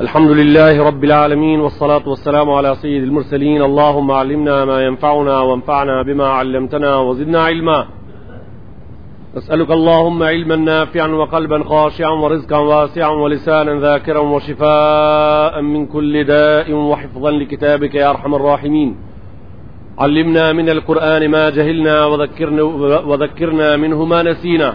الحمد لله رب العالمين والصلاة والسلام على سيد المرسلين اللهم علمنا ما ينفعنا وانفعنا بما علمتنا وزدنا علما أسألك اللهم علما نافعا وقلبا خاشعا ورزقا واسعا ولسانا ذاكرا وشفاء من كل داء وحفظا لكتابك يا أرحم الراحمين علمنا من القرآن ما جهلنا وذكرنا, وذكرنا منه ما نسينا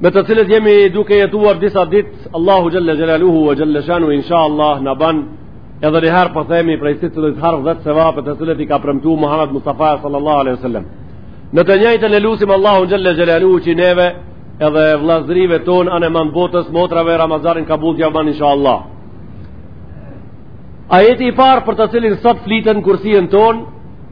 me të cilët jemi duke jetuar disa dit Allahu Xhelle Xhelaluhu e Xhelle Shanu insha Allah na ban edhe një herë po themi prej si të dhëtë harë dhe të sevapet të cilët i ka premtu Muhammed Mustafa sallallahu alaihi sallam në të njajtën e lusim Allahu Xhelle Xhelaluhu që neve edhe vllazrive tonë anë e manë botës motrave Ramazanin kabul ta ban insha Allah Ajeti i parë për të cilin sot flitet n'kursien tonë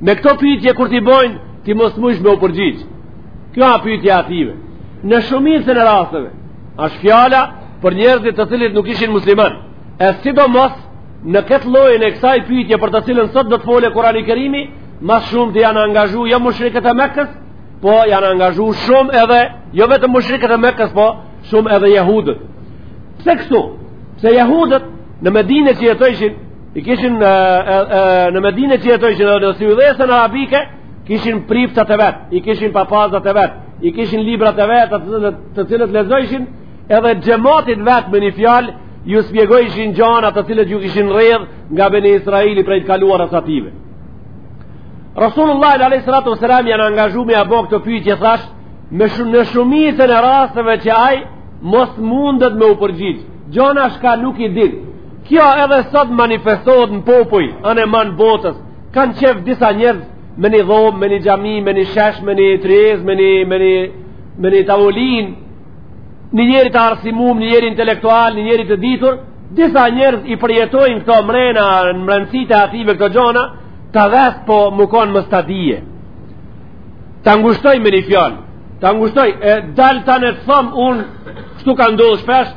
Me këto pyetje kur t'i bojnë, ti mos mujsh me u përgjigj. Kjo a pyetja ative. Në shumicën e rasteve, është fjala për njerëzit të cilët nuk ishin musliman. E sidomos në këtë llojin e kësaj pyetje për të cilën sot do të folë Kurani Kerimi, më s'shumti janë angazhuar jo mushrikët e Mekës, po janë angazhuar shumë edhe jo vetëm mushrikët e Mekës, po shumë edhe jehudët. Pse kështu? Pse jehudët në Medinë që jetojshin i kishin në, në Medine që jetojshin edhe në Siujdhesën Arabike kishin priftat e vet i kishin papazat e vet i kishin librat e vet të cilët, të cilët lexojshin edhe xhematit vet me një fjalë ju spjegojshin gjana të cilët ju kishin rredh nga beni Israeli prej të kaluarës ative Rasulullahin alejhi salatu selam janë angazhu me ia bo këto pytje thash me shumë në shumicën e rasteve që aj mos mundet me u përgjigj gjana çka nuk i dinë Kjo edhe sot manifestohet në popuj, anë e manë botës, kanë qef disa njerëz me një dhomë, me një xhami, me një shesh, me një tryezë, me një, me një, me një tavolinë, një njeri të arsimum, një njeri intelektual, një njeri të ditur, disa njerëz i përjetojnë këto mrena në mrenësit e ative këto gjona, të dhes po më konë më stadije. Ta ngushtoj me një fjalë, ta ngushtoj, e dal të në të thëmë unë, kështu ka ndodhë shpesh,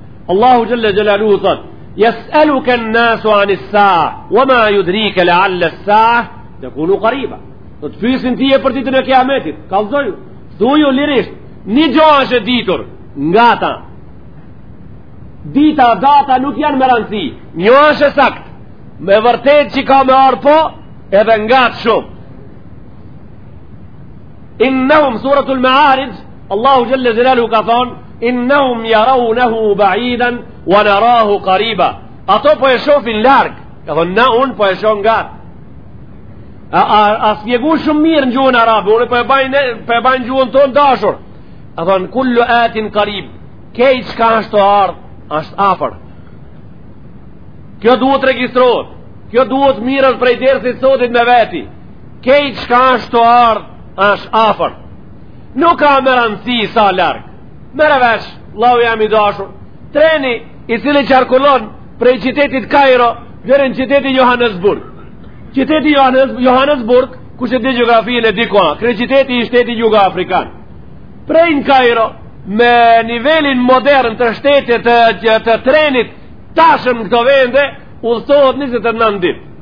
Allahu Xhelle Xhelaluhu thot Jeseluken nasu anis sa Wa ma judrike lealles sate tekunu kariba Do të pysin tye për ditën e kiametit Kallzoju Thuju lirisht Një gjo është e ditur Ngat a Dita, data nuk janë me rëndësi Një është e sakt Me vërtet që ka me ardh po Edhe ngat a shumë Innehum suratul Mearixh Allahu Xhelle Xhelaluhu ka thonë, innahum jaraunahu ba'idan wa narahu qariba. Ato po e shofin larg, ka thonë na un po e shoh ngat. A, a, a spjegu shumë mirë në gjuhën arabe, unë po e baj ne, po e baj në gjuhën tonë dashur. A thonë kullu atin qarib. Kej çka është tu ardh, është afër. Kjo duhet regjistrohet. Kjo duhet miret prej dersit sotit me veti. Kej çka është tu ardh, është afër. Nuk ka më rëndësi sa larg. Merre vesh, vllau jem i dashur. Treni i cili qarkullon prej qytetit Kairo deri në qytetin Johannesburg. Qyteti Johannes, Johannesburg, kush e di gjeografinë e di ku është. Kryeqyteti i shtetit jugafrikan. Prej në Kairo me nivelin modern të shtetit të, të trenit tashëm këto vende udhëtohet 29 ditë.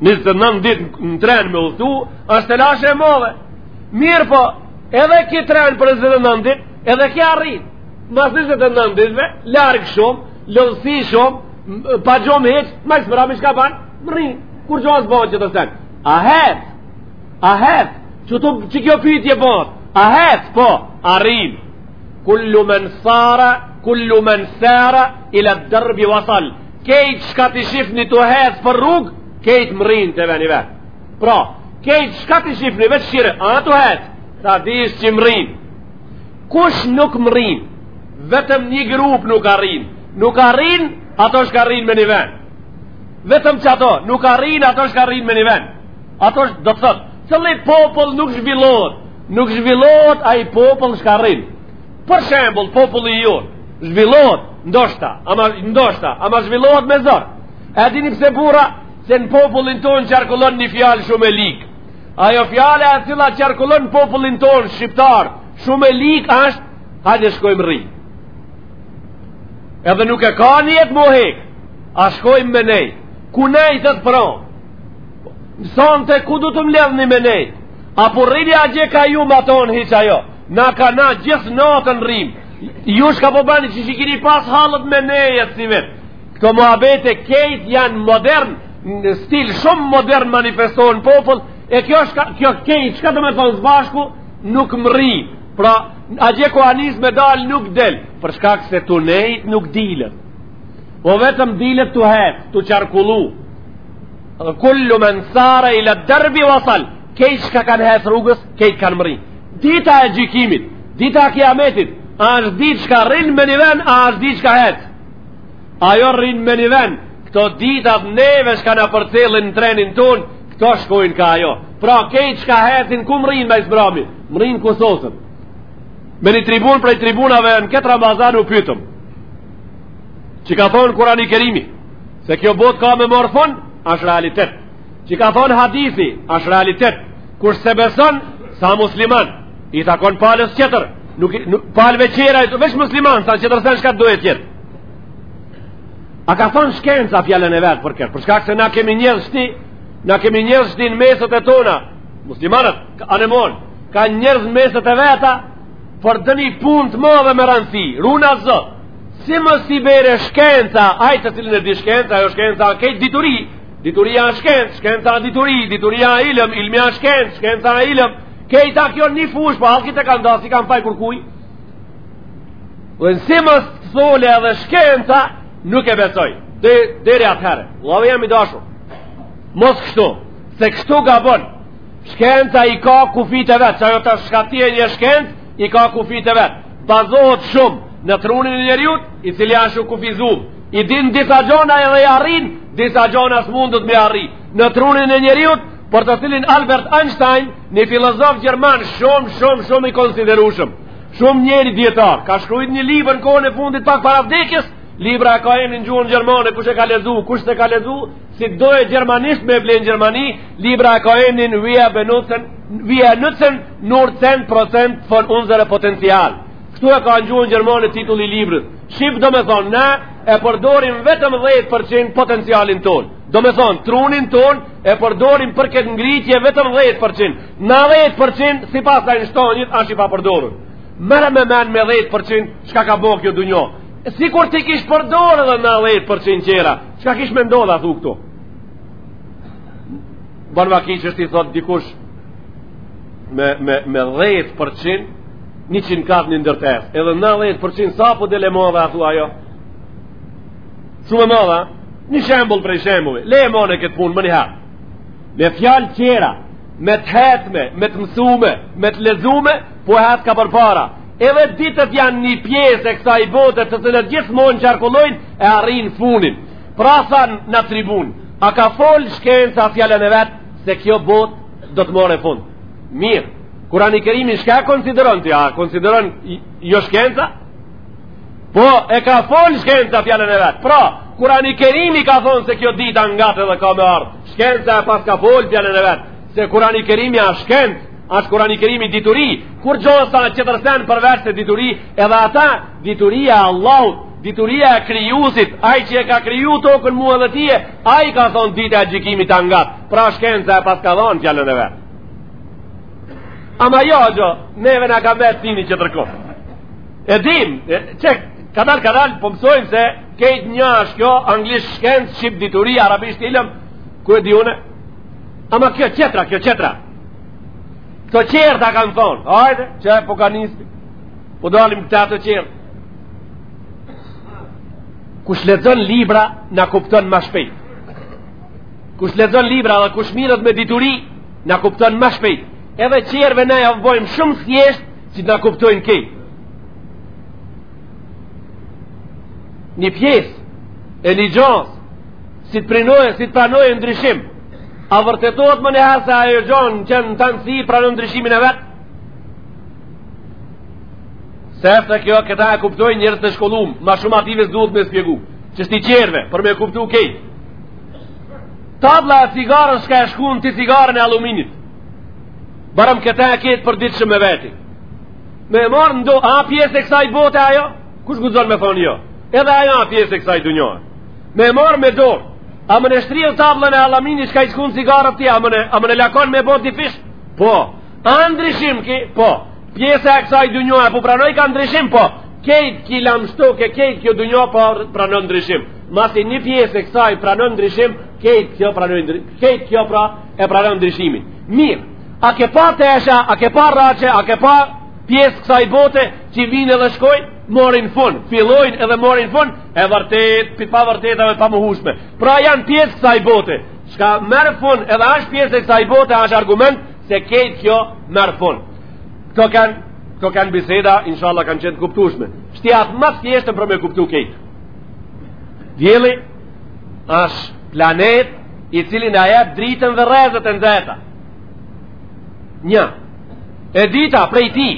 29 dit në tren me udhëtu, asht telashe e madhe. Mirëpo, edhe ky tren për 29 dit, edhe ky arrin. Mas 29 ditve, larg shumë, lodhsi shumë, pa gjumë hiç, ma së mrami çka ban, mrrin, kur gjo asë bënë që të senë. A hec, a hec, që, të, që kjo pyetje bënë, a hec, po, arrin. Kullu men sara, kullu men sara, ila derbi vasal, Kejt shka t'i shifni tu hec për rrugë, kejt mrrin te veni vet. Pra, kejt shka t'i shifni veç kqyre, a tu hec, ta dish që mrrin. Kush nuk mrrin, vetëm një grup nuk arrin, nuk arrin ato shka rrin me një ven. Vetëm që ato, nuk arrin ato shka rrin me një ven. Ato shka do të thëtë, cili popull nuk zhvillohet, nuk zhvillohet ai popull shka rrin. Për shembull, populli jonë zhvillohet ndoshta, ama ndoshta, ama zhvillohet me zor. E dini pse burra se në popullin tonë qarkullon një fjalë shumë e ligë. Ajo fjala e cila qarkullon në popullin tonë shqiptar, shumë e ligë është hajde shkojmë rri. Edhe nuk e ka nijet me hec, a shkojmë me nej, ku nejtët pramë, sante ku do të mledhni me nej, a po rrini atje ka ju ma tonë hiç a jo, Na ka na gjithë natën rrim. Ju shka po bani qysh i kini pas hallet me nejet sivjet. Këto muhabete kejt janë modern, në stil shumë modern manifestohen popull, e kjo, shka, kjo kejt, shka domethonë s'bashku, nuk mrrin. Pra, atje ku nis me dalë nuk del, për shkak se tu nejt nuk dilet. Po vetëm dilet tu hec, tu qarkullu. Kullu men sara ila derbi vasal. Kejt shka kanë hec rrugës, kejt kanë mrri. Dita e gjykimit, dita e kiametit, a është ditë shka rrin me një ven, a është ditë shka hec. Ajo rrin me një ven, këto ditat neve shka na përcjellin në trenin tonë, këto shkojnë ka ajo. Pra kejt shka hecin, ku mrrijnë ma s'mbrami? Mrrijnë ku sosen. Me një tribunë prej tribunave në këtë Ramazan u pytëm. Që ka thonë Kurani kerimi, se kjo botë ka me morr fund, është realitet. Që ka thonë hadithi, është realitet, kur s'e beson s'a musliman, i takon palës tjetër, nuk, nuk, palëve tjera, veç musliman s'a, tjetër sen çka të duhet tjetër. A ka thonë shkenca fjalën e vet për këtë, për shkak se na kemi njerëz shti, na kemi njerëz shti në meset e tona, muslimanët, anembanë, kanë njerëz në meset e veta, për dëni punë të madhe me rëndësi, runa Zot, si më si bere shkenca, ai të cilin e di shkenca, ajo shkenca, krejt dituri, Dituria a shkencë, shkenca a dituri, dituria a ilëm, ilmi a shkencë, shkenca a ilëm, krejt a kjo një fushë, po hallki e ka nda, s'i kam faj kurkuj. Derisa mos të folë edhe shkenca nuk e besoj, deri atëherë, vllau jem i dashur, mos kështu, se kështu gabon, shkenca i ka kufijt e vet, që ajo të shkatje një shkencë, i ka kufijt e vet, bazohet shumë, në trunin e njeriut, i cili asht i kufizu, I din disa gjona edhe i arrin, disa gjona s'mundet m'i arri. Në trunin e njeriut, për të cilin Albert Einstein, një filozof gjerman shumë, shumë, shumë i konsiderushëm, shumë njeri dijetar, ka shkrujt një libër në kohën e fundit pak para vdekjes, libra e ka emnin në gjuhën gjermane, kush e ka lezu, kush s'e ka lezu, si do e gjermanisht me vlenë gjermani, libra e ka emnin wir benutzen, wir nutzen, nur 10% von unsere Potenzial. Kështu e ka në gjuhën gjermane titulli i librës. Shqip domethonë, ne e përdorim vetëm 10% potencialin tonë. Domethonë, trunin tonë e përdorim për këtë ngritje vetëm 10%. 90% sipas Ajnshtajnit, ashtë i papërdorur. Merre me men me 10% çka ka bo kjo dunja. Sikur t'i kish përdorë edhe 90% tjera, çka kish me ndodh a thu këtu? Ban vaki që është i thotë dikush me, me, me 10% Njëqind kat një ndërtesë Edhe nëntëdhjetë për qind sa po del e madhe a thu ajo Shumë e madhe Një shembull prej shembujve Le e ma në këtë punë më një hap Me fjalë tjera Me të hecme Me të mësume Me të lezume Po hec ka përpara Edhe ditët janë një pjesë e kësaj bote Të cilat gjithmonë qarkullojnë E arrin funin Pra tha në tribunë A ka folë shkenca fjalën e vet Se kjo botë do të marrë fund Mirë, Kurani Kerimi çka e konsideron të ja, konsideron jo shkenca? Po, e ka folë shkenca fjalën e vet. Pra, Kurani Kerimi ka thonë se kjo ditë a ngat edhe ka me ardhë. Shkenca e paska folë fjalën e vet. Se Kurani Kerimi a shkencë, Ashtë Kurani Kerimi dituri Kurgjo s'a tjetër sen përveç se dituri Edhe ata dituria e Allahut Dituria e Krijusit Ai që e ka kriju tokën mua edhe tye Ai ka thonë dita e gjykimit a ngat Pra shkenca e paska dhonë fjalën e vet. Ama jo, gjo, neve nga ka vetë tini që tërko. E dim, e, që kadal, kadal, po mësojmë se kejt një është kjo, anglisht shkencë, shqip dituri, arabisht ilëm, ku e di une? Ama kjo qetra, kjo qetra. Këta qertë kanë thonë, hajde, që e po ka njësë, po dalim këta të qertë. Kush lexon libra na kupton ma shpejt. Kush lexon libra dhe kush mirret me dituri, na kupton ma shpejt. Edhe qerve na ja bojmë shumë thjesht që të na kuptojnë kejt. Një pjesë e një gjasë, si të prinojë, si të pranojë ndryshim, a vërtetohet menjëherë se ajo gjon që në tanësi pranon ndryshimin e vet? Si është kjo këta e kuptojnë njerëz të shkollum, ma shumë atyve s'duhet me spjegu, qështi qerve, për me kuptu kejt. Tabla e cigares shka e shkun ti cigaren e aluminit. Barem këta e ke të përditshme veti. Me e marrë n'dorë, a pjesë e kësaj bote ajo? Kush guxon me thonë jo? Edhe ajo a pjesë e kësaj dunjaje. Me e marrë me dorë. A mun e shtrije tablën e aluminit shka i shkun cigaret ti, a mun e lakon me bo dyfish? Po. A ndryshim ky? Po. Pjesë e kësaj dunjaje, po pranojka ndryshim? Po. Kejt ky lamsh toke, kejt kjo dunja, po pranon ndryshim. Masi një pjesë e kësaj pranon ndryshim, kejt kjo pranon ndryshim, kejt kjo pra e pranon ndryshimin. Mirë, a ke pa tesha, a ke pa rraqe, a ke pa pjesë kësaj bote që vijnë edhe shkojnë, morrin fund, fillojnë edhe morrin fund, e vërtetë, pi t'pa vërtetave pamohushme. Pra janë pjesë kësaj bote, shka merr fund edhe ashtë pjesë e kësaj bote, ashtë argument se kejt kjo merr fund. Këto kanë, këto kanë biseda, inshallah kanë qenë t'kuptushme. Shti atë ma t'thjeshtën për me kuptu kejt. Dielli ashtë planet i cili na jep dritën dhe rrezet e nxehta. Një. E dyta prej tij.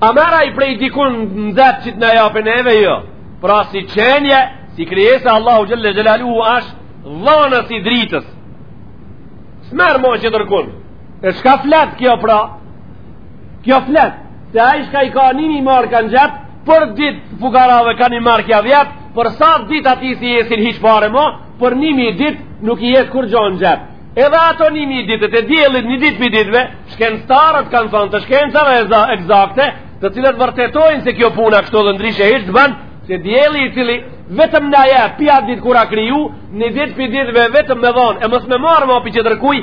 A merr ai prej dikun nxeht që të na japin neve jo. Pra si qenje, si krijesë e Allahut xhelle xhelaluhu ashtë dhanës i dritës. S'merr mo qetërkun. E shka flet kjo pra? Kjo flet, se ai shka i ka nimi marka n'xhep, për ditë fukarave ka ni markë ja jep, për sa ditë atij s'i jesin hiç pare mo, për nimi ditë nuk i jet kurgjo n'xhep. Edhe ato nimi ditë të diellit një ditë pi ditëve, shkenctarët kanë thonë të shkencave ekzakte, të cilët vërtetojnë se kjo puna kështu dhe ndryshe hiç s'ban, se dielli i cili vetëm na jep pi at ditë kur a kriju, një ditë pi ditëve vetëm me dhonë, e mos me marrë ma pi qetërkuj,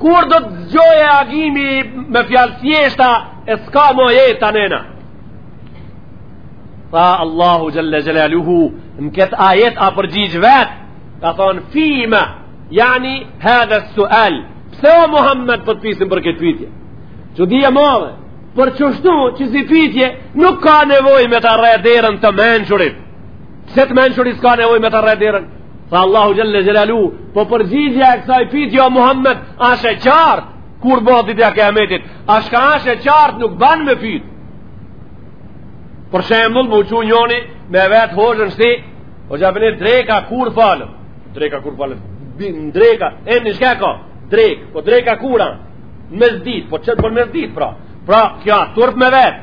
Kur do të zgjojë agimi me fjalë të thjeshta e s'ka më jetë te nëna. Tha Allahu Xhelle Xhelaluhu në këtë ajet a përgjigj vetë, ka thonë fima, jani hadhe sual, pse o Muhammed po të pysin për këtë pytje? Çudi e madhe, për qashtu që si pytje nuk ka nevojë me ta rreh derën të mençurit. Pse të mençurit s'ka nevojë me ta rreh derën? Tha Allahu Xhelle Xhelaluhu, po përgjigjja e kësaj pytje o Muhammed, asht e qartë, kur bohet dita e kiametit, ai shka asht e qartë nuk ban me pyt. Për shembull, m'u çu njoni me vet hoxhën shti, o gjabinit dreka kur falet, dreka kur falet, dreka, e një shka ka, drek, po dreka kur a, mesditë, po qe pra mesditë, pra, pra, kjo turp me vet,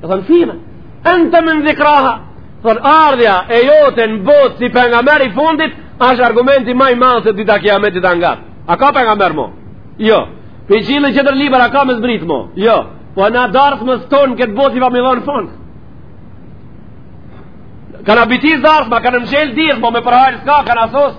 Dhe thonë fime, ente min dhikraha, thonë ardhja e jote në botë si pengamer i fundit, ashtë argumenti ma i madh se dita e kiametit a ngat. A ka pengamer mo? Jo. Prej qiellit qetër libër, a ka me zbrit mo? Jo. Po në darsme s'thonë këtë botë i pa me dhonë fondë. Kanë a bitis darsma, kanë mçel dyrt, po me përhajr s'ka, kanë a sos.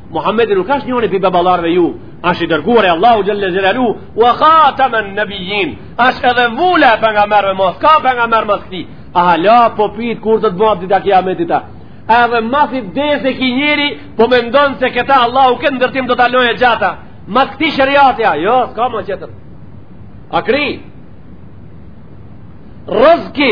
Muhammedi nuk është njoni prej baballarve juj, është i dërguar i Allahut Xhelle Xhelaluhu, ue hatemen nebijjin, është edhe vula e pengamerëve, mo s'ka pengamer mas këtij, hala po pyt kur do të bahet dita e kiametit a, edhe masi vdes ky njeri, po mendon se këta Allahu këtë ndërtim do ta lojë gjatë, mas këtij sheriati a, jo, s'ka më qetër, a kry, rëzki,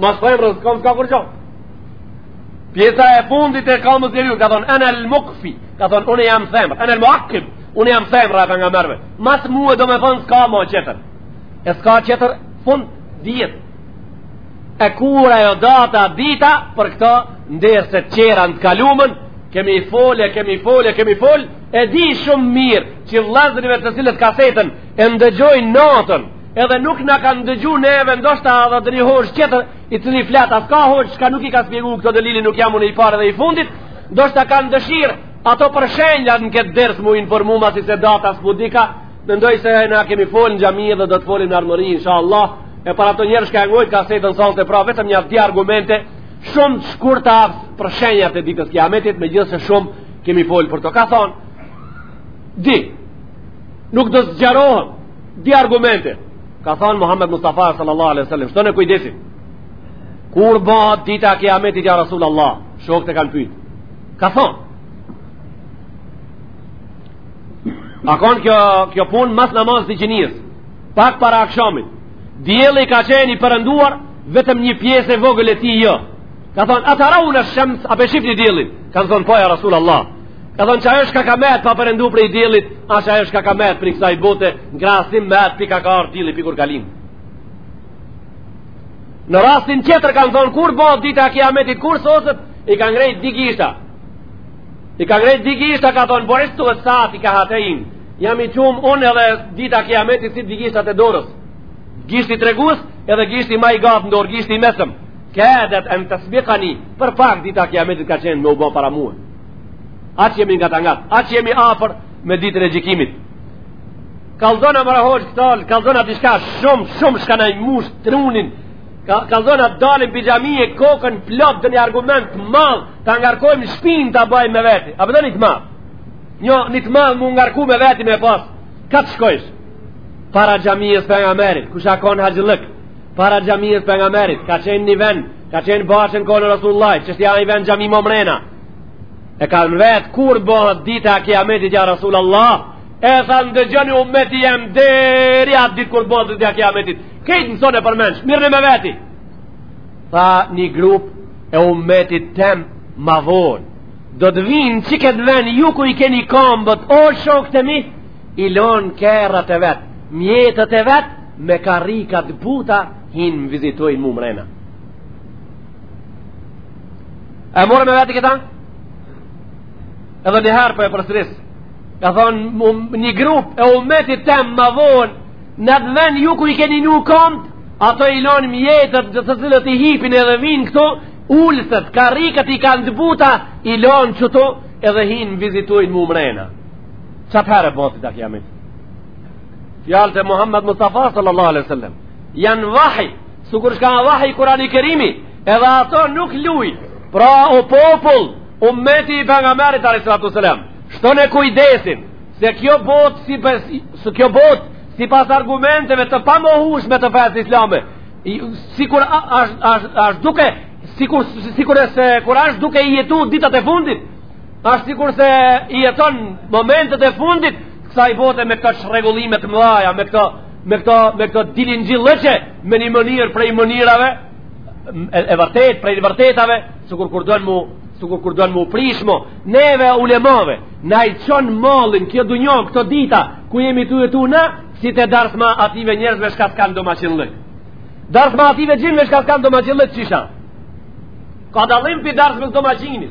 Mas themrës së kamës s'ka kurgjo. Pjesa e fundit e kamës së njeriut, ka thonë, ene el mukfi, ka thonë, unë jam themër, ene el muakib, unë jam themër e pengamerëve. Mas mue do me thonë, s'ka ma qetër. E s'ka qetër, fund, djetë. E kur a ajo data, dita, për këta, në derse t'qera në të kalumën, kemi folë, kemi folë, kemi folë, e di shumë mirë, që vllazërive të cilët kasetën, e ndëgjojnë natën, Edhe nuk na kanë dëgju neve ndoshta edhe ndonji hoxhë tjetër i cili flet e s'ka hoxhë çka nuk i ka spjegu këto delile nuk jam unë i pari dhe i fundit ndoshta kanë dëshirë ato për shenja në këtë ders m'u informu masi se data s'po u dika mendoj se na kemi folë në xhami dhe do të folim në ardhmëri insha Allah e për ata njerëz shka e ngojnë kasetën sonte pra vetëm një dy argumente shumë të shkurta për shenja të ditës kiametit megjithëse shumë kemi folë për to ka thonë dy nuk do të zgjerohem Dy argumente, ka thënë Muhammed Mustafa sallallahu alaihi wasallam, shtone kujdesin. Kur bëhet dita e kiametit ja Rasul Allah, shokët e kanë pyet. Ka thënë A konë kjo, kjo punë mas namazit t'iqindisë Pak para akshamit Dielli ka qenë i perënduar Vetëm një pjesë e vogël e tij jo Ka thonë, a teraune shems A po e shifni diellin Ka thonë, po ja Rasul Allah Ka thonë që ajo çka ka met pa përëndu prej diellit, asht ajo çka ka met prej kësaj bote, në krasim me të prej ka ka ardh dielli prej kur kalim. Në rastin tjetër ka thonë, kur bohet dita e kiametit, kur soset, i ka ngrejt dy gishta. I ka ngrejt dy gishta, ka thonë, buithtu ve saatu kehatejn. Jam i çum unë edhe dita e kiametit si dy gishtat e dorës. Gishti tregus edhe gishti ma i gatë në dorë, gishti i mesëm. Kadet en tesbikani, për pak dita e kiametit ka qenë me u bo para mue. Aq jemi ngat a ngat, aq jemi afër me ditën e gjikimit. Kallzona more hoxh këta, kallzona diçka shumë, shumë çka na e mush trunin, kallzona të dalin pi xhamije kokën plot dhe një argument të madh, ta ngarkojmë shpin ta bajmë me veti. A po do një të madh? Njo, një të madh mu ngarku me veti me pas. Ka të shkojsh? Para xhamijes pengamerit, kush a kon haxhllëk, Para xhamisë së pejgamberit ka qenë një vend, ka qenë bahçe n'kohën e Rasullullah, që sot aj vend xhami mo mrena. E kanë vetë kur bëhet dita e kiametit ja Rasullullah, e tha ndëgjoni umeti jem deri atë ditë kur bëhet dita e kiametit. Këta mësone përmendsh, mirrni me veti. Tha një grup e umetit tem ma vonë. Do të vinë qi këtë vend ju ku i keni kombët, o shokt e mi, i lonë kerret e vetë, mjetët e vetë, me karrika të buta hin më vizitojnë mu mrena e merre me veti këta edhe një herë po e përsëris ka thonë një grup e umetit tem ma vonë n'atë ven ju ku i keni ju kambt ato i lonë mjetët në të cilët i hipin edhe vinë këtu ulëset, karrikat i kanë të buta i lonë qëtu edhe hin më vizitojnë mu mrena qatë herë e bohet dita kjamit Fjalët e Muhammed Mustafa sallallahu alaihi wasallam janë vahi, sikur asht kan vahi Kurani Kerimi, edhe ato nuk lujn. Pra o popull, ummeti i pejgamberit alaihi salatu wasallam, shtone kujdesin se kjo botë si pas, se kjo botë sipas argumenteve të pamohueshme të fesë islame, sikur asht duke sikur sikur se kur asht duke i jetu ditët e fundit, asht sikur se i jeton momentet e fundit, Ksaj bote me këto çrregullime të mëdha, me këto me këto me këto dilinxhillëçe me një mënyrë prej mënyrave e, e vërtet prej vërtetave, sikur kur don mu sikur kur don mu prish mo, neve ulemave, na e çon mallin kjo dunjo këto dita ku jemi tu jetu na, si te darsma atyve njerëzve çka s'kan domaqinllëk. Darsma atyve gjinve çka s'kan domaqinllëk qysh a. Ka dallim pi darsmës domaqinit.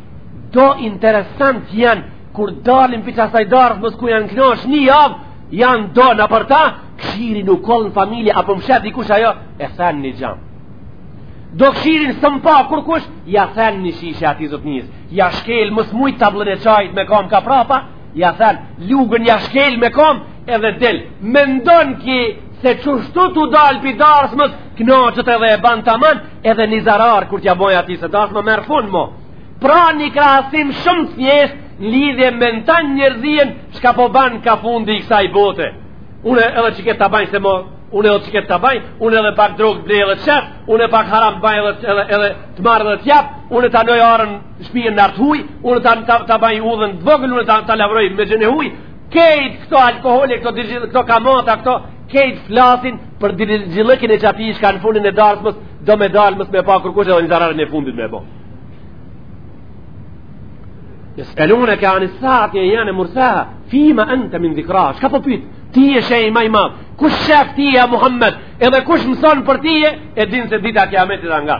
Do interesant janë kur dalin pi qasaj darsmës ku janë knaq një javë, janë do nëpër ta, këshirin okollë në familje, a po më sheh dikush a jo, e then një xham. Do këshirin s'më pa kurkush, ja then një shishe atij zotnisë, ja shkel mos mujtë tabllën e çajt me kam ka prapa, ja then lugën ja shkel me kam, Edhe del, mendon ky se qështu të dalë pi darsmës, knoqet edhe e banë të manë, edhe një zarar kur t'ja bojë atij se darsma merr fund mo. Pra një krahasim shumë të thjeshtë, në lidhje me në tanë njerzim, çka po ban ka fundi i kësaj bote. Une edhe qëkëtë ta banj se mo, une edhe qëkëtë ta banj, une edhe pak drogë të blej dhe të shes, une pak haram të banj edhe, edhe, edhe të marr dhe të jap, une të anojë arën shpijën në arë t'huj, une të, të, të banj udhën të vogël, une të, të lavroj me gjënë e huj, Kejt këto alkohole, këto dirgjilë, këto kamata, këto Kejt flasin për dirgjilëkin e qatij shka në fundin e darsmës Do me dalë mos me pa kërkush edhe një zararin e fundit me bo Jeseluneke anis saati ejjane mursaha Fima ente min dhikra Shka po pyt? Ti je shej ma i madh Kush shef ty e Muhammed Edhe kush mëson për ty e E din se dita kiametit dhe nga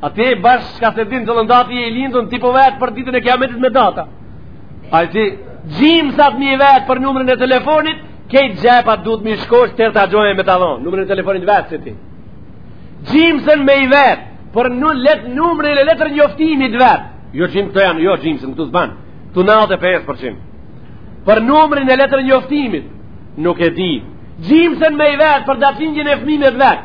A ti bash shka s'e din cillën datë je i lindun, ti po vet për ditën e kiametit me data. A ti gjimsa të mi vet për numrin e telefonit, kejt xhepat duhet mi shkosh teri ta gjojë me talon, numrin e telefonit vetë s'e di. Gjimë sën me i vetë, për në let numrin e letërnjoftimit vetë. Jo gjimë këto janë, jo gjimsën këtu s'ban, këtu nandhetë e pesë për qind. Për numrin e letërnjoftimit, nuk e di. Gjimsën me i vet për datlindjen e fmive t'vet.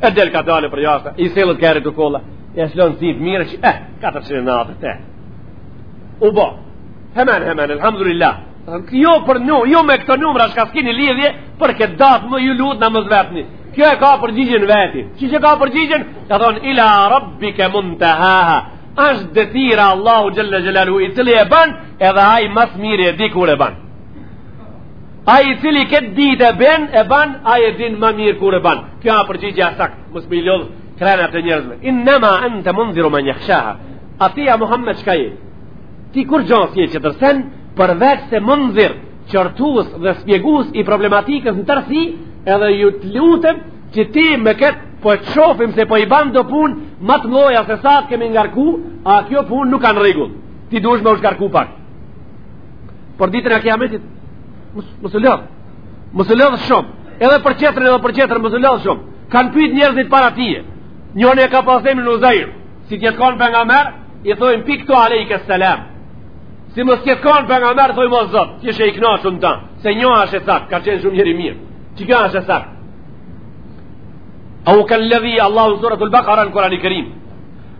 E del ka dalë përjashtë, i sillet kerrit okolla, e shlon zidë mirë që, eh, 400 në atër, eh. U bo, hemen, hemen, elhamdulillah, jo për një, ju me këto numra shka s'kini lidhje, për këtë datë më ju lutë na mos vetni. Kjo e ka përgjigjen veti. Qysh e ka përgjigjen? Ka thonë, ila rabbike muntehaha. Ashtë detyra Allahu xhel-le xhelaluhu i cili e ban, edhe ai ma s'miri e di kur e ban. Ai i cili këtë dit e ben e ban, ai e din më mirë kur e ban. Kjo a përgjigja e sakt, mos mi lodhë krenat e njerëzve. Innema ente mundhiru men jahshaha. A ti ja Muhammed çka je? Ti kurgjo s'je qetër sen, përveç se mundhir, qortus dhe shpjegus i problematikës në tërsi, edhe ju të lutem që ti me këtë po të shofim se po i ban do pun, më të mdhoja se sa të kemi ngarku, a kjo pun nuk ka rregull. Ti dush me u shkarku pak. për ditën e kiametit mos u lodh mos u lodh shumë edhe për qetrën edhe për qetrën mos u lodh shumë kanë pyet njerëzit para teje njëri e ka pas emrin Uzejr si t'jet kanë pejgamber i thojm pik tu alejhi selam si mos t'jet kanë pejgamber thojm o zot ti je i kënaqur ndan se një është e sakt ka qenë shumë njeri i mirë ti ka është e sakt au kalladhi allahu suratul baqara al-quran al-karim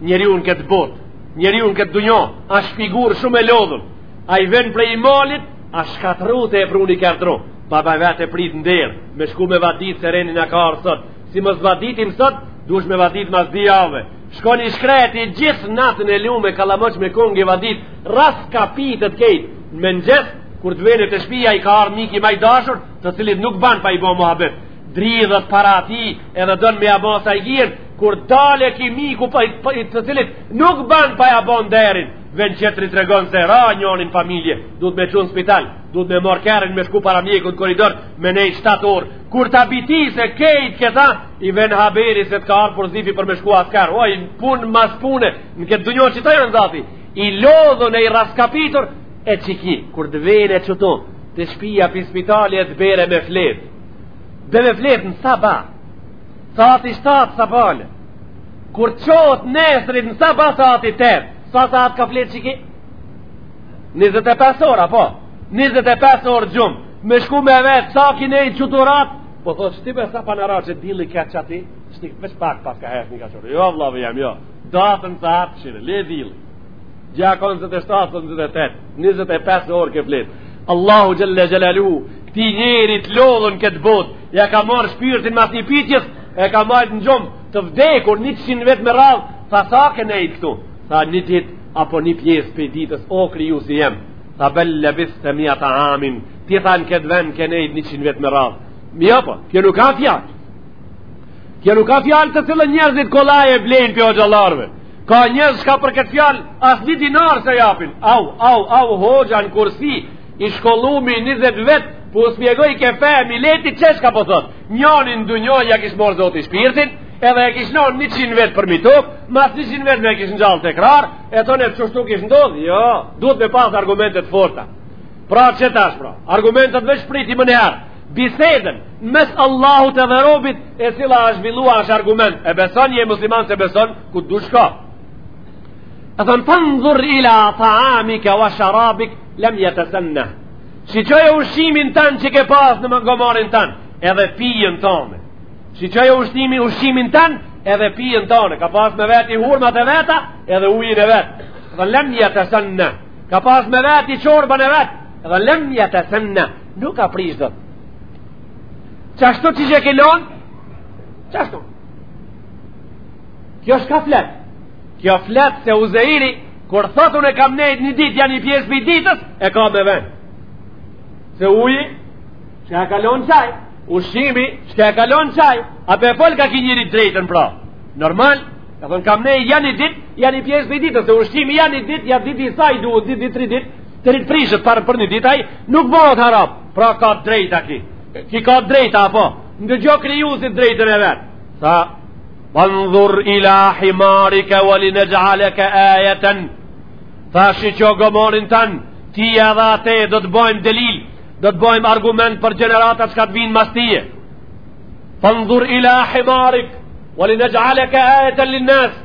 Njeriu n'këtë botë, njeriu n'këtë dunjo, asht figurë shumë e lodhun, ai ven prej malit, asht shkatrrut, e pru ni kerr dru, baba i vet e prit në derë, me shku me vadit se reni na ka ra sot, si mos vaditim sot, dush me vadit mas di jave, shkon i shkreti gjithë natën e lume, kallamoq me kongë i vadit, raskapitet kejt, mëngjes, kur të ven te shpia i ka ardh miki ma i dashur, të cilit nuk ban pa i bo muhabet, dridhet para atij edhe don me ja bo sa i gjen kur dal qiki miku pa, pa, të cilit nuk ban pa ja bo nderin ven qetri tregon se ra njoni n'familje duhet me çu n'spital duhet me marr kerrin me shku para mjekut n'koridor me nej 7 orë kur t'i bitise kejt këta i ven haberi se të ka ardh pozifi për me shku asker oj pun mas pune në këtë dunjo qita janë zati i lodhun e i raskapitur e qiki kur të vene që te shpia pej spitali e të bjere me fletë Dhe me fletë në saba Saati shtatë sabale Kur çohet nesrit në saba saati tetë Sa saat ka fletë qiki 25 orë po 25 orë gjumë Me shku me e vet sa ki nej qitu ratë Po thot shtime sa pana rashë dilli ke qati Shti veç pak paska hec një ka orë Jo vlla jam jo Datën sa ashtë shihe Le dillin Dje ka kon 27, 28, 25 orë ke fletë. Allahu xhel-le xhelaluhu, këtij njeri të lodhun n'këtë botë, ja ka marrë shpirtin mas një pitjes, e ka marrë në gjumë të vdekur, njëqind vjet me radhë, tha sa ke nejtë këtu, tha një ditë, apo një pjesë pej ditës, o kri ju si jemë, tha bel lebithte miete amin, ti tha në këtë vend, ke nejtë njëqind vjet me radhë. Mirëpo, kjo nuk a fjalë, kjo nuk a fjalë të cilën njerëzit kollaj e blenë pej hoxhallarve, Ka njerëz çka për këtë fjalë, as një dinar s'e japin. Au, au, au, hoxha në kursi, i shkollumi, njëzet vjet, po u spjegoj ke fe, mileti qesh çka po thotë. Njanit n'dunjo, ja kish morr zoti shpirtin, edhe e kish lon njëqind vjet përmi tokë, mas njëqind vjetve e kish ngjall tekrar, e thonë qështu kish ndodh, jo, duhet me pas argumente t'forta. Pra qe tash, pra, argumentet veç priti më njëherë, bisedën mes Allahut edhe robit e cila është zhvillua është argument e beson je musliman s'e beson ku do shko e thonë fanzur ila taamika wa sharabik lem jetesenneh shiqoje ushqimin tan që ke pas në gomarin tan edhe pijën tane shiqoje ushqimi, ushqimin tan edhe pijën tane ka pas me veti hurmat e veta edhe ujin e vet dhe lem jetesenneh ka pas me veti çorbën e vet dhe lem jetesenneh Nuk ka prish dot. Çashtu çi e ke lon? Çashtu. Kjo shka flet. Kjo flet se Uzeiri kur tha unë kam nejt një ditë ja një pjesë prej ditës e ka me vend. Se uji që e ka lon çaj, ushqimi që e ka lon çaj, a pe fol ka ki njeri drejtën pra. Normal, ka thonë kam nejt ja një ditë, ja një pjesë prej ditës, se ushqimi ja një ditë, ja dy ditë i saj duhet, dy ditë, tri ditë, Tri ditë prishet por për një ditë aj nuk bahet harap, pra ka të drejtë ki. Ki ka të drejtë, apo? Ndëgjo Krijusit drejtën e vet. Tha, fendhur ila himarike ve linexhaleke ajeten, tha shiqo gomarin tan, ti edhe ate, do të bojmë delil, do të bojmë argument për gjeneratat që ka të vijnë mas tije. Fendhur ila himarike ve linexhaleke ajeten linnasi,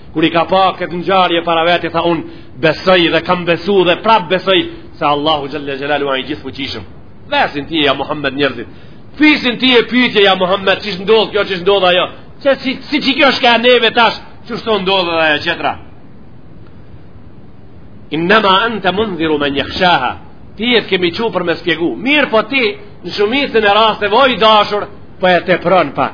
Kur i ka pa këtë ngjarje para vete tha un besoj dhe kam besu dhe prap besoj se Allahu xhalla xhelaluhu a i gjithëfuqishëm. Vesin ti ja Muhammed njerëzit. Pysin ti e pyetje ja Muhammed çish ndodh kjo çish ndodh ajo. Se si si çi kjo shka neve tash çashtu ndodh edhe ajo çetra. Innama anta munziru man yakhshaha. Ty të kemi çu për me spjegu. Mirëpo ti në shumicën e rasteve o i dashur po e tepron pak.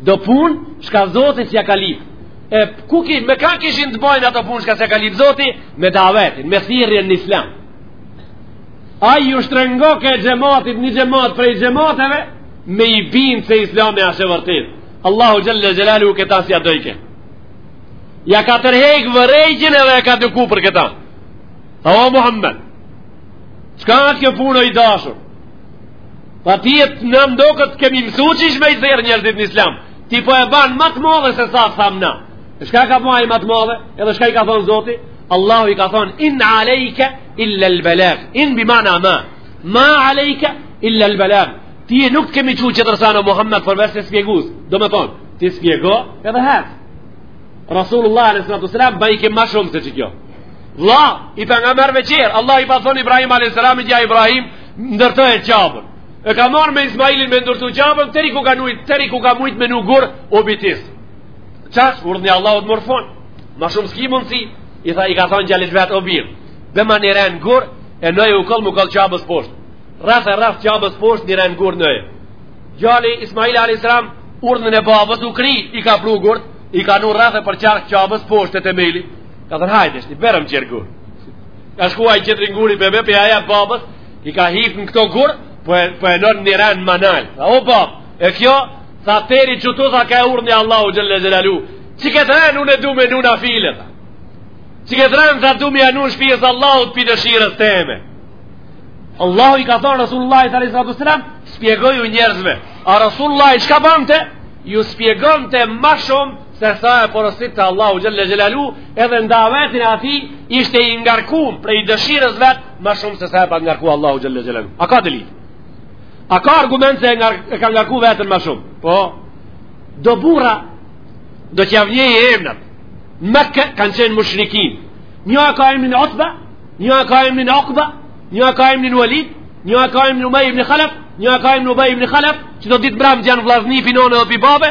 Do pun, shka zoti s'ja ka lip. E ku ki, me ka kishin të bojnë ato pun, shka s'ja ka lip zoti, me davetin, me thirrjen në islam. Ai ju shtrengoke xhematit, një xhemat prej xhemateve, me i bind se islami asht e vërtetë. Allahu xhelle xhelaluhu këta s'ja dojke. Ja ka tërhek vërejtjen edhe e ka dëku për këta. Tha o Muhammed, çka a kjo punë o i dashur? Pa tjet në ndokët kemi mësu çish me i thirrë njerëzit në islam. Ti po e ban ma të madhe se sa thamë na. E shka ka ba ai ma të madhe? Edhe shka i ka thonë zoti? Allahu i ka thonë, in alejke illel belag. In bi mana ma. Ma alejke illel belag. Ty nuk të kemi çu tjetër sen Muhammed përveç të spjegus. Domethonë, ti spjego edhe hasë. Rasulullah a.s. bajke ma shumë se çikjo. Vla, i për nga mërë veqerë, Allahu i pat thonë Ibrahim a.s.-it ja Ibrahim, Ndërtoje Qabën. E ka marrë me Ismailin me ndërtu Qabën, teri ku ka mujt, teri ku ka mujt me nu gurë, o bitis. Qaq, urdhni Allahut mërfon. Ma shumë s'ki mundësi, i, tha, i ka thonë djalit vet o bir. Edhe ma një ren gurë, e nëjë okoll m'okoll Qabës poshtë. Rreth e rreth Qabës poshtë, një ren gurë nëjë. Djali Ismail A.S. urdhnin e babës e kry, i ka pru gurët, i ka nu rreth e përqark Qabës poshtë te themeli. Ka thënë hajdesh, një berëm qërë gurë. Ka shkua i qëtëri nguri për me, për aja babës, i ka hip në këto gurë, po e, po e non ni ren ma nalt. Tha, o babë, e kjo, tha teri qitu, tha ka e urdhni Allahu xhelle xhelaluhu. Qi këtë ren unë e du me nu nafile, tha. Qi këtë ren, tha du me ja nu shpijës Allahut pi dëshirës teme. Allahu i ka thonë Rasulullahit alejhi salatu ve selam, spjegoju njerëzve. A Rasulullahi shka bante? Ju spjegonte ma shumë se sa e porositte Allahu Xhelle Xhelaluhu edhe n'davetin e atij ishte i ngarkum prej dëshirës vet ma shumë se sa e pat ngarku Allahu Xhelle Xhelaluhu a ka delil a ka argument se e, ngar, e ka ngarku vetin ma shumë po do burra do t'ja vje i emnat n'Mekë kanë qenë mushrikin një e ka emnin Utba një e ka emnin Ukba një e ka emnin Ualid një e ka emnin Umaj ibn Halaf një e ka emnin Ubaj ibn Halaf qito dy t'mbram janë vllazni pi none edhe pi babe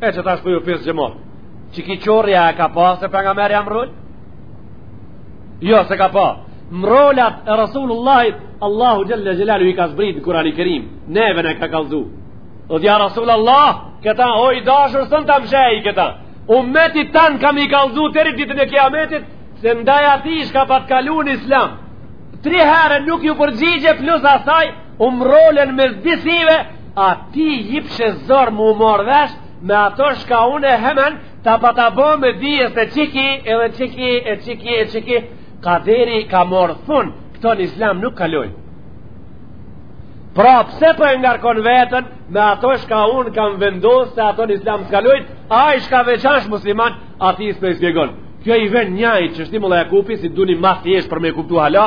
E qe tash po ju pjes xhemat Qiki qorri a e ka pa Se Pejgamberi a mrrol Jo s'i ka pa Mrrolat e Rasulullahit Allahu xhelle xhelaluhu i ka zbrit në Kurani Kerim Neve na ka kallzu O ja Rasulullah Këta o i dashur s'un ta mshehi këta Umetit tanë kam i kallzu Teri ditën e kiametit Se ndaj atij shka pat kalu në islam Tri herë nuk ju përgjigje plus asaj U mrrole n'mes dy syve, a ti jipshe zor m'u morr vesh, me ato shka unë e hemen, ta pata bo me dije se qiki, edhe qiki, e qiki, e qiki, kaderi ka morr fund, këto në islam nuk kalojn. Pra, pse për po e ngarkon vetën, me ato shka unë kam vendos, se ato në islam s'kalojn, ai shka veç ansh musliman, atij s'po i spjegon. Kjo i vjen njajt që shtimulla e kupi, si duni ma thjesht për me kuptu hala,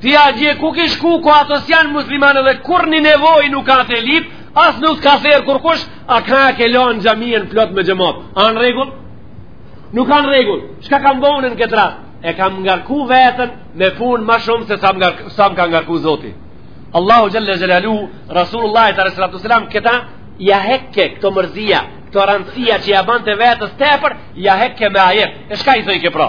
Ti atje ku ke shku ku ato s'jan muslimanë edhe kurrni nevoj nuk ka të lyp, as nuk t'ka thirr kurkush, a ka ke lanë xhamiën plot me xhemat. A në rregull? Nuk a në rregull. Shka kam bonë në këtë rast? E kam ngarku vetën me punë ma shumë se sa më ka ngarku zoti. Allahu xhelle xhelaluhu, Rasulullahit alejhi salatu selam, këta ja hekke këto mërzia, këto ranësia që ja bante vetës tepër, ja hekke me ajet. E shka i thojke pra?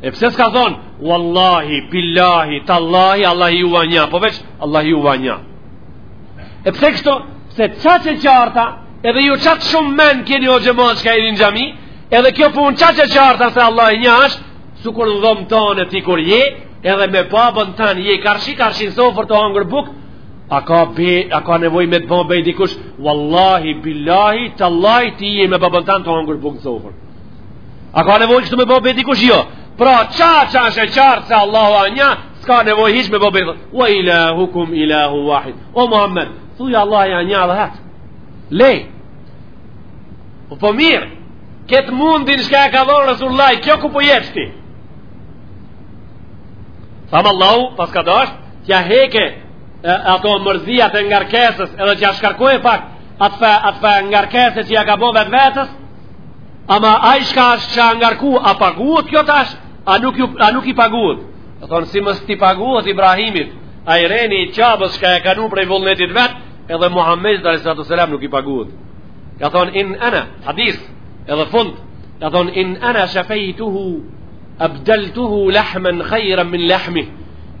E pse s'ka thonë, Wallahi, billahi, tallahi, Allahi juv a nja, po veç, Allahi juv a nja. E pse kështu, se qaq e qartë a, edhe ju qatë shumë men keni o xhemat çka vini n'xhami, edhe kjo punë qaq e qartë a se Allahi nja është, sikur në dhomë tonde ti kur je, edhe me babën tanë je karshi, karshi në sofër të hangër bukë, a ka, be, a ka nevojë me të bo be dikush, Wallahi, billahi, tallahi, ti je me babën tanë tu hangër bukë në sofër. A ka nevojë kështu me bo be dikush, jo. Pra qaq është e qartë se Allahu është një, s'ka nevojë hiç me bo be. Wa ilahukum ilahu wahid. O Muhammed, thuaj Allahu është një dhe hat. Le. Po po mirë. Kët mundin çka ka dhënë Resulullah, kjo ku po jetë ti? Tha Allahu, paska dash, t'ja heke e, ato mërziat e ngarkesës, edhe t'ja shkarkojë pak atë fa, atë fa ngarkesë që ja ka bo vetë vetës, Ama ai shka është që a ngarku, a paguhet kjo tash, a nuk, ju, a nuk i paguhet? Dhe thonë, si mos t'i paguhet Ibrahimit, ai reni i Qabes shka e kanu prej vullnetit vetë, edhe Muhammedit alejhi salatu selam nuk i paguhet. Ka thonë, in ena, hadis, edhe fund, ka thonë, in ena shafejtuhu, abdeltuhu lahmen khajran min lahmi,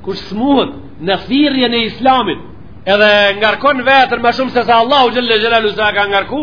kush smuhet në thirrjen e islamit, edhe ngarkon veten ma shumë se sa Allahu xhelle xhelaluhu s'e ka ngarku,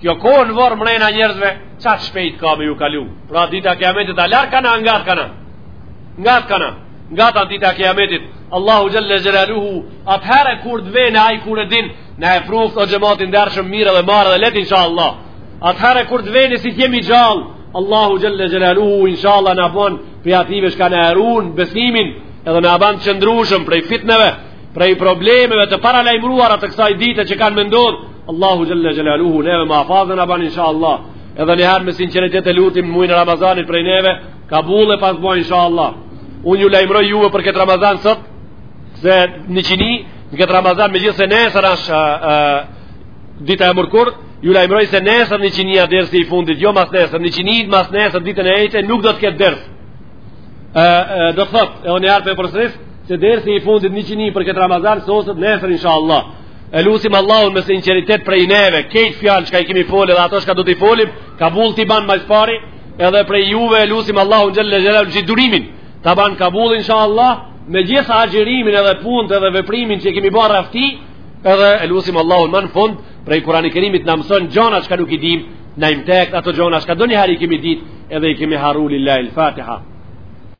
Kjo kohë në vorr mrena njerëzve, qatë shpejt ka me ju kalu. Pra dita kiametit, a larg kana, ngat kana. Ngat kana. Ngat dita kiametit. Allahu xhelle xhelaluhu, atëherë kur të vjen, ai kur e din, na e pruft, o xhemat i ndershëm, mirë edhe marë dhe lehtë insha Allah. Atëherë kur të vjen, si t'jemi gjallë, Allahu xhelle xhelaluhu, insha Allah na bon prej atyve shka e rujnë, besimin, edhe na ban qëndrushëm prej fitneve, prej problemeve të paralajmëruara të kësaj dite që kanë me ndodh Allahu xhalla xhelaluhu neve muhafaza na ban inshallah edhe një herë me sinqeritet e lutim mujin e Ramazanit prej neve kabull e past bo inshallah unë ju lajmëroj juve për këtë Ramazan sot se njëqini në këtë Ramazan me gjithë se nesër është dita e mërkur ju lajmëroj se nesër njëqini e nja dersi i fundit jo mas nesër njëqini mas nesër ditën e ejte nuk do të ketë dersi do të thot edhe një herë për e Se dersi i fundit 101 për këtë Ramazan soset nesër inshallah. E lutim Allahun me sinqeritet prej neve, kejt fjalë çka i kemi folë dhe ato çka do t'i folim, kabull t'i banë ma s'pari, edhe prej juve e lutim Allahun xhelle xhelaluhu gjithë durimin, ta banë kabull, insha Allah, me gjithë agjerimin edhe punët edhe veprimin që kemi barë rafti, edhe e lutim Allahun më në fund, prej kurani kerimit na mëson gjona çka nuk i dim, na i mtek ato gjona çka ndonjëherë i kemi dit, edhe i kemi haru lillahi l-fatiha.